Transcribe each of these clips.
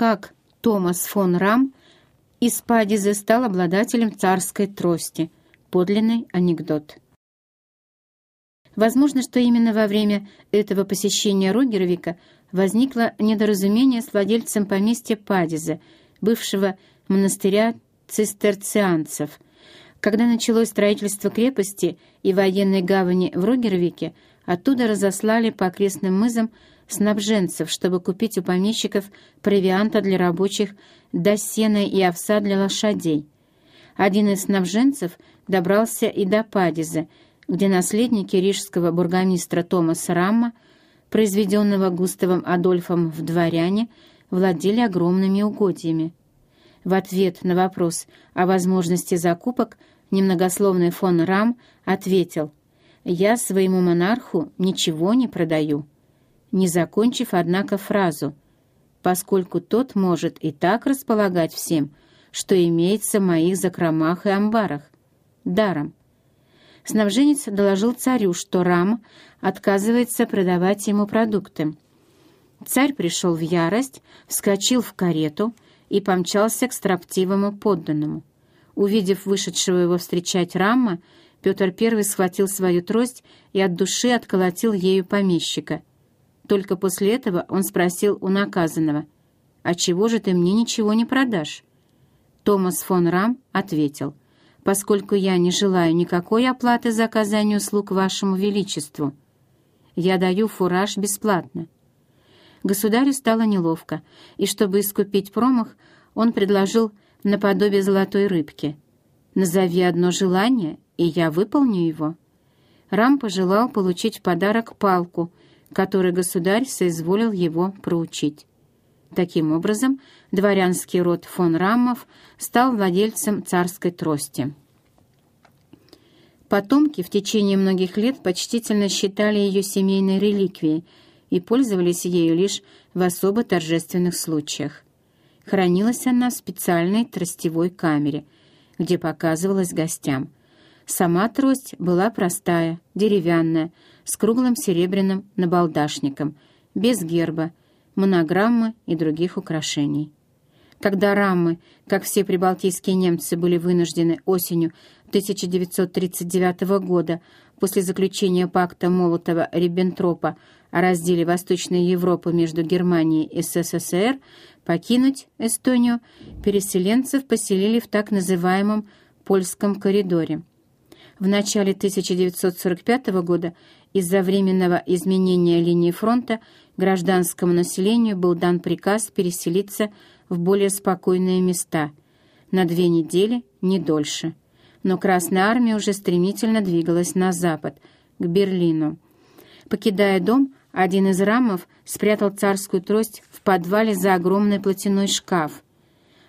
как Томас фон Рам из Падизы стал обладателем царской трости. Подлинный анекдот. Возможно, что именно во время этого посещения Рогеровика возникло недоразумение с владельцем поместья Падиза, бывшего монастыря цистерцианцев. Когда началось строительство крепости и военной гавани в Рогеровике, оттуда разослали по окрестным мызам снабженцев, чтобы купить у помещиков провианта для рабочих, до сена и овса для лошадей. Один из снабженцев добрался и до Падиза, где наследники рижского бургомистра Томаса Рамма, произведенного Густавом Адольфом в дворяне, владели огромными угодьями. В ответ на вопрос о возможности закупок немногословный фон Рам ответил «Я своему монарху ничего не продаю» не закончив, однако, фразу, поскольку тот может и так располагать всем, что имеется в моих закромах и амбарах, даром. Снабженец доложил царю, что Рам отказывается продавать ему продукты. Царь пришел в ярость, вскочил в карету и помчался к строптивому подданному. Увидев вышедшего его встречать Рамма, Петр I схватил свою трость и от души отколотил ею помещика — только после этого он спросил у наказанного, «А чего же ты мне ничего не продашь?» Томас фон Рам ответил, «Поскольку я не желаю никакой оплаты за оказание услуг вашему величеству, я даю фураж бесплатно». Государю стало неловко, и чтобы искупить промах, он предложил наподобие золотой рыбки. «Назови одно желание, и я выполню его». Рам пожелал получить в подарок палку — который государь соизволил его проучить. Таким образом, дворянский род фон Раммов стал владельцем царской трости. Потомки в течение многих лет почтительно считали ее семейной реликвией и пользовались ею лишь в особо торжественных случаях. Хранилась она в специальной тростевой камере, где показывалась гостям. Сама трость была простая, деревянная, с круглым серебряным набалдашником, без герба, монограммы и других украшений. Когда раммы, как все прибалтийские немцы, были вынуждены осенью 1939 года после заключения пакта Молотова-Риббентропа о разделе Восточной Европы между Германией и СССР, покинуть Эстонию, переселенцев поселили в так называемом «Польском коридоре». В начале 1945 года из-за временного изменения линии фронта гражданскому населению был дан приказ переселиться в более спокойные места на две недели, не дольше. Но Красная Армия уже стремительно двигалась на запад, к Берлину. Покидая дом, один из рамов спрятал царскую трость в подвале за огромный платяной шкаф.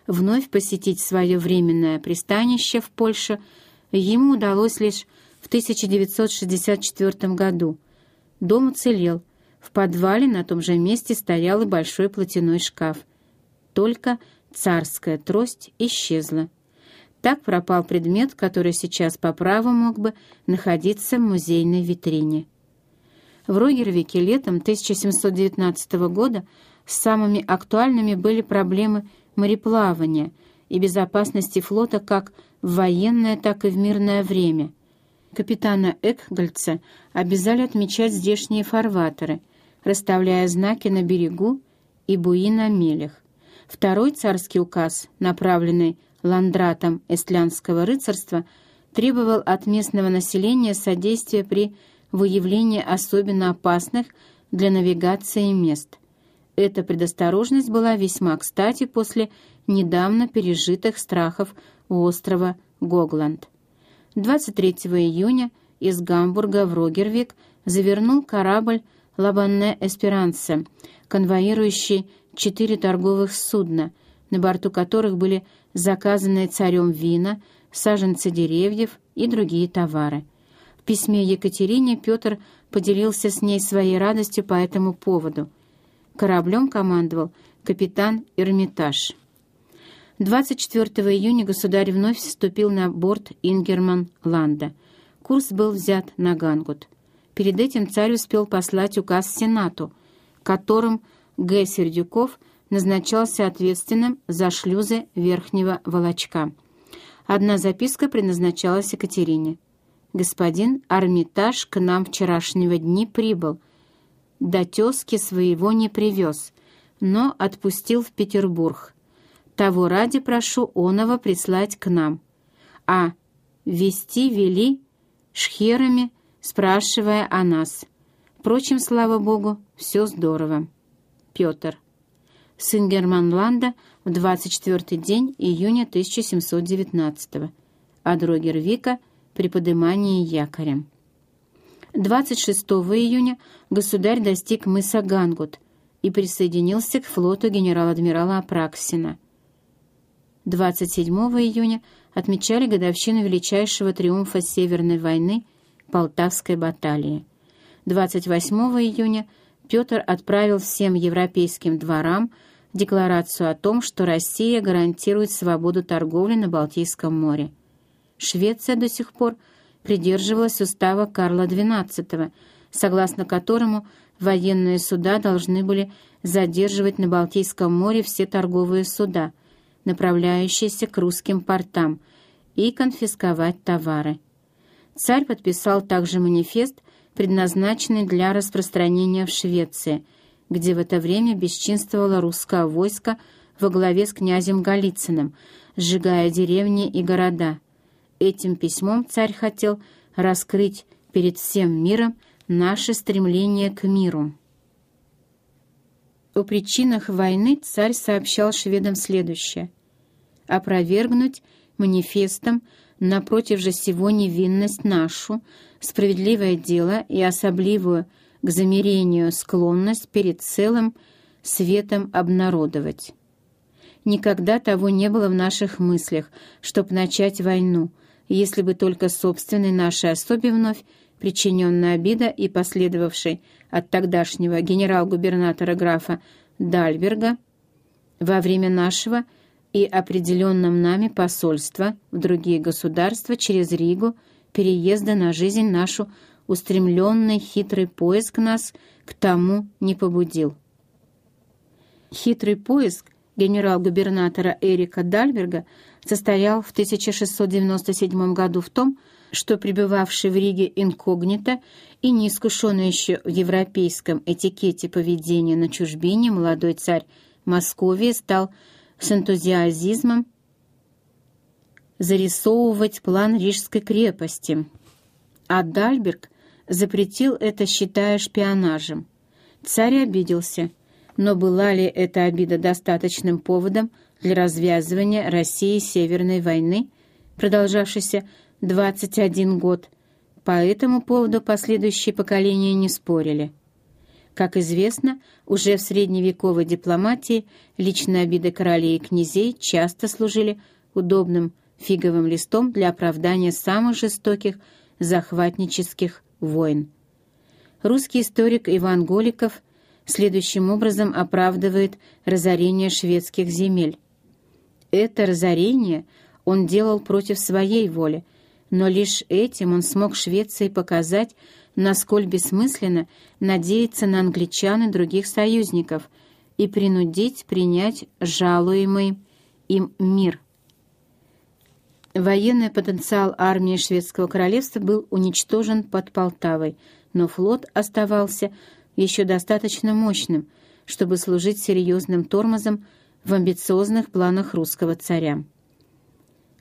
Вновь посетить свое временное пристанище в Польше ему удалось лишь в 1964 году. Дом уцелел. В подвале на том же месте стоял и большой платяной шкаф. Только царская трость исчезла. Так пропал предмет, который сейчас по праву мог бы находиться в музейной витрине. В Рогеровике летом 1719 года самыми актуальными были проблемы мореплавания и безопасности флота как в военное, так и в мирное время – капитана Экгольца обязали отмечать здешние фарватеры, расставляя знаки на берегу и буи на мелях. Второй царский указ, направленный ландратом эстлянского рыцарства, требовал от местного населения содействия при выявлении особенно опасных для навигации мест. Эта предосторожность была весьма кстати после недавно пережитых страхов у острова Гогланд. 23 июня из Гамбурга в Рогервик завернул корабль «Лабанне Эсперанце», конвоирующий четыре торговых судна, на борту которых были заказаны царем вина, саженцы деревьев и другие товары. В письме Екатерине Петр поделился с ней своей радостью по этому поводу. Кораблем командовал капитан Эрмитаж. 24 июня государь вновь вступил на борт Ингерман-Ланда. Курс был взят на Гангут. Перед этим царь успел послать указ Сенату, которым Г. Сердюков назначался ответственным за шлюзы Верхнего Волочка. Одна записка предназначалась Екатерине. «Господин Армитаж к нам вчерашнего дни прибыл. До тезки своего не привез, но отпустил в Петербург. Того ради прошу оного прислать к нам. А вести вели шхерами, спрашивая о нас. Впрочем, слава богу, все здорово. Петр. Сын Германланда в 24-й день июня 1719 а Дрогер Вика при подымании якоря. 26 июня государь достиг мыса Гангут и присоединился к флоту генерал-адмирала Апраксина. 27 июня отмечали годовщину величайшего триумфа Северной войны Полтавской баталии. 28 июня Петр отправил всем европейским дворам декларацию о том, что Россия гарантирует свободу торговли на Балтийском море. Швеция до сих пор придерживалась устава Карла XII, согласно которому военные суда должны были задерживать на Балтийском море все торговые суда, направляющиеся к русским портам, и конфисковать товары. Царь подписал также манифест, предназначенный для распространения в Швеции, где в это время бесчинствовало русское войско во главе с князем Голицыным, сжигая деревни и города. Этим письмом царь хотел раскрыть перед всем миром наше стремление к миру. О причинах войны царь сообщал шведам следующее. Опровергнуть манифестом напротив же сего невинность нашу, справедливое дело и особливую к замерению склонность перед целым светом обнародовать. Никогда того не было в наших мыслях, чтоб начать войну, если бы только собственной нашей особе вновь причиненная обида и последовавшей от тогдашнего генерал-губернатора графа Дальберга во время нашего и определенном нами посольства в другие государства через Ригу, переезда на жизнь нашу, устремленный хитрый поиск нас к тому не побудил. Хитрый поиск генерал-губернатора Эрика Дальберга состоял в 1697 году в том, что пребывавший в Риге инкогнито и неискушенный еще в европейском этикете поведения на чужбине молодой царь Московии стал с энтузиазмом зарисовывать план Рижской крепости, а Дальберг запретил это, считая шпионажем. Царь обиделся, но была ли эта обида достаточным поводом для развязывания России Северной войны, продолжавшейся 21 год? По этому поводу последующие поколения не спорили. Как известно, уже в средневековой дипломатии личные обиды королей и князей часто служили удобным фиговым листом для оправдания самых жестоких захватнических войн. Русский историк Иван Голиков следующим образом оправдывает разорение шведских земель. Это разорение он делал против своей воли, но лишь этим он смог Швеции показать, насколько бессмысленно надеяться на англичан и других союзников и принудить принять жалуемый им мир. Военный потенциал армии шведского королевства был уничтожен под Полтавой, но флот оставался еще достаточно мощным, чтобы служить серьезным тормозом в амбициозных планах русского царя.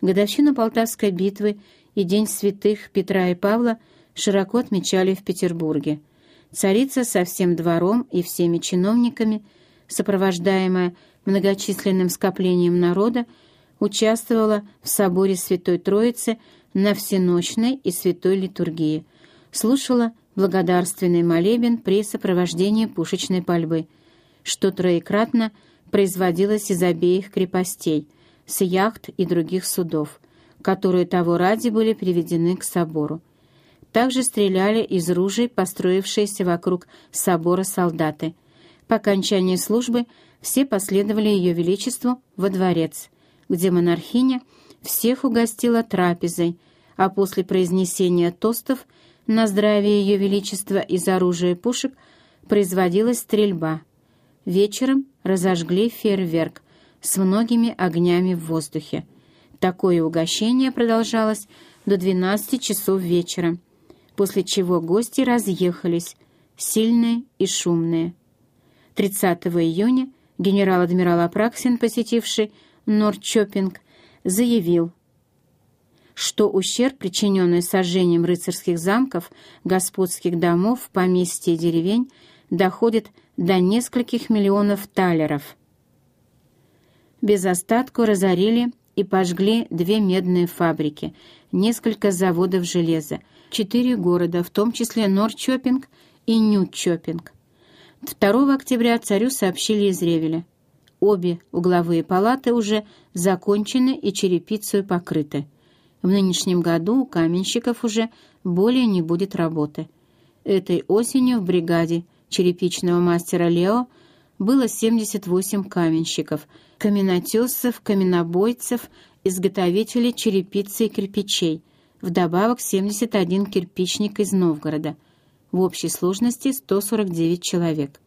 Годовщину Полтавской битвы и День святых Петра и Павла – широко отмечали в Петербурге. Царица со всем двором и всеми чиновниками, сопровождаемая многочисленным скоплением народа, участвовала в соборе Святой Троицы на всеночной и святой литургии, слушала благодарственный молебен при сопровождении пушечной пальбы, что троекратно производилось из обеих крепостей, с яхт и других судов, которые того ради были приведены к собору. Также стреляли из ружей, построившиеся вокруг собора солдаты. По окончании службы все последовали Ее Величеству во дворец, где монархиня всех угостила трапезой, а после произнесения тостов на здравие Ее Величества из оружия пушек производилась стрельба. Вечером разожгли фейерверк с многими огнями в воздухе. Такое угощение продолжалось до 12 часов вечера, после чего гости разъехались, сильные и шумные. 30 июня генерал-адмирал Апраксин, посетивший Норчопинг, заявил, что ущерб, причиненный сожжением рыцарских замков, господских домов, поместья и деревень, доходит до нескольких миллионов талеров. Без остатку разорили и пожгли две медные фабрики, несколько заводов железа, четыре города, в том числе Норчопинг и Нью-Чопинг. 2 октября царю сообщили из Ревеля. Обе угловые палаты уже закончены и черепицей покрыты. В нынешнем году у каменщиков уже более не будет работы. Этой осенью в бригаде черепичного мастера Лео было 78 каменщиков, каменотесов, каменобойцев, изготовителей черепицы и кирпичей, вдобавок 71 кирпичник из Новгорода. В общей сложности 149 человек.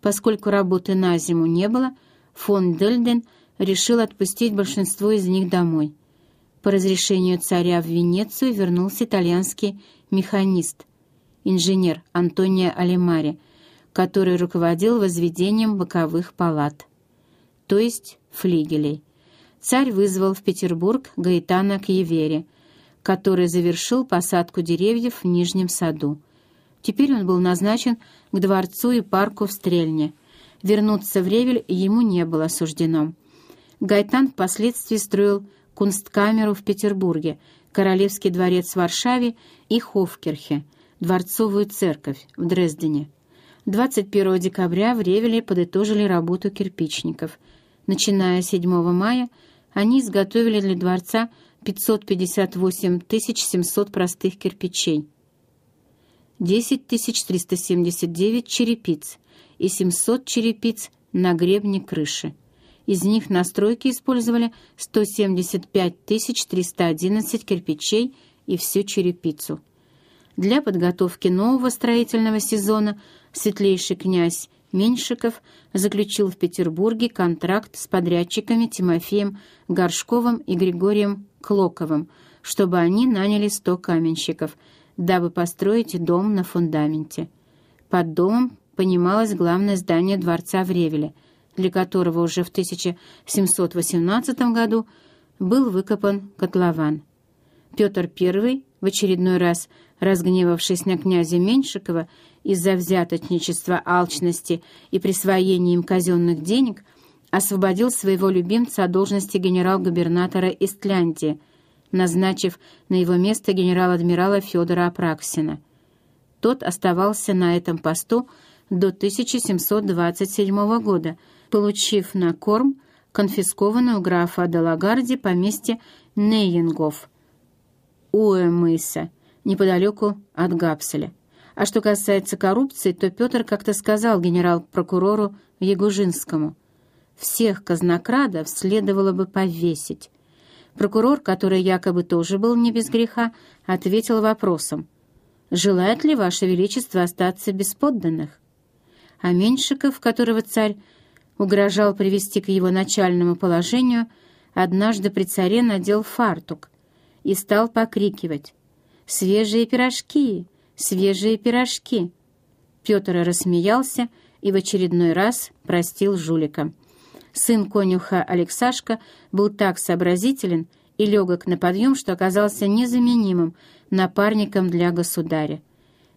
Поскольку работы на зиму не было, фон Дельден решил отпустить большинство из них домой – по разрешению царя в Венецию вернулся итальянский механист, инженер Антонио Алимари, который руководил возведением боковых палат, то есть флигелей. Царь вызвал в Петербург Гаэтана Кьевери, который завершил посадку деревьев в Нижнем саду. Теперь он был назначен к дворцу и парку в Стрельне. Вернуться в Ревель ему не было суждено. Гайтан впоследствии строил Кунсткамеру в Петербурге, Королевский дворец в Варшаве и Хофкерхе, Дворцовую церковь в Дрездене. 21 декабря в Ревеле подытожили работу кирпичников. Начиная с 7 мая они изготовили для дворца 558 700 простых кирпичей, 10 379 черепиц и 700 черепиц на гребне крыши. Из них на стройке использовали 175 311 кирпичей и всю черепицу. Для подготовки нового строительного сезона светлейший князь Меньшиков заключил в Петербурге контракт с подрядчиками Тимофеем Горшковым и Григорием Клоковым, чтобы они наняли 100 каменщиков, дабы построить дом на фундаменте. Под домом понималось главное здание дворца в Ревеле – для которого уже в 1718 году был выкопан котлован. Петр I, в очередной раз разгневавшись на князя Меньшикова из-за взяточничества, алчности и присвоения им казенных денег, освободил своего любимца от должности генерал-губернатора Истляндии, назначив на его место генерал-адмирала Федора Апраксина. Тот оставался на этом посту до 1727 года, получив на корм конфискованную графа Делагарди поместье Нейингов у мыса, неподалеку от Гапселя. А что касается коррупции, то Петр как-то сказал генерал-прокурору Ягужинскому, «Всех казнокрадов следовало бы повесить». Прокурор, который якобы тоже был не без греха, ответил вопросом, «Желает ли Ваше Величество остаться без подданных?» А Меньшиков, которого царь угрожал привести к его начальному положению, однажды при царе надел фартук и стал покрикивать «Свежие пирожки! Свежие пирожки!» Петр рассмеялся и в очередной раз простил жулика. Сын конюха Алексашка был так сообразителен и легок на подъем, что оказался незаменимым напарником для государя.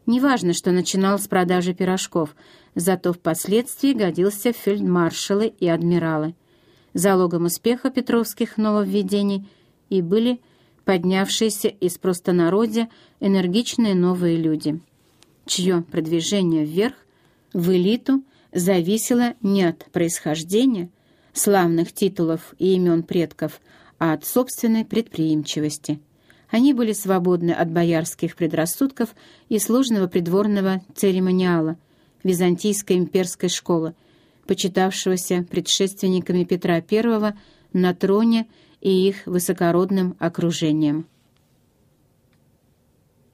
Неважно, что начинал с продажи пирожков, зато впоследствии годился фельдмаршалы и адмиралы. Залогом успеха петровских нововведений и были поднявшиеся из простонародья энергичные новые люди, чье продвижение вверх, в элиту, зависело не от происхождения, славных титулов и имен предков, а от собственной предприимчивости – они были свободны от боярских предрассудков и сложного придворного церемониала византийской имперской школы, почитавшегося предшественниками Петра I на троне и их высокородным окружением.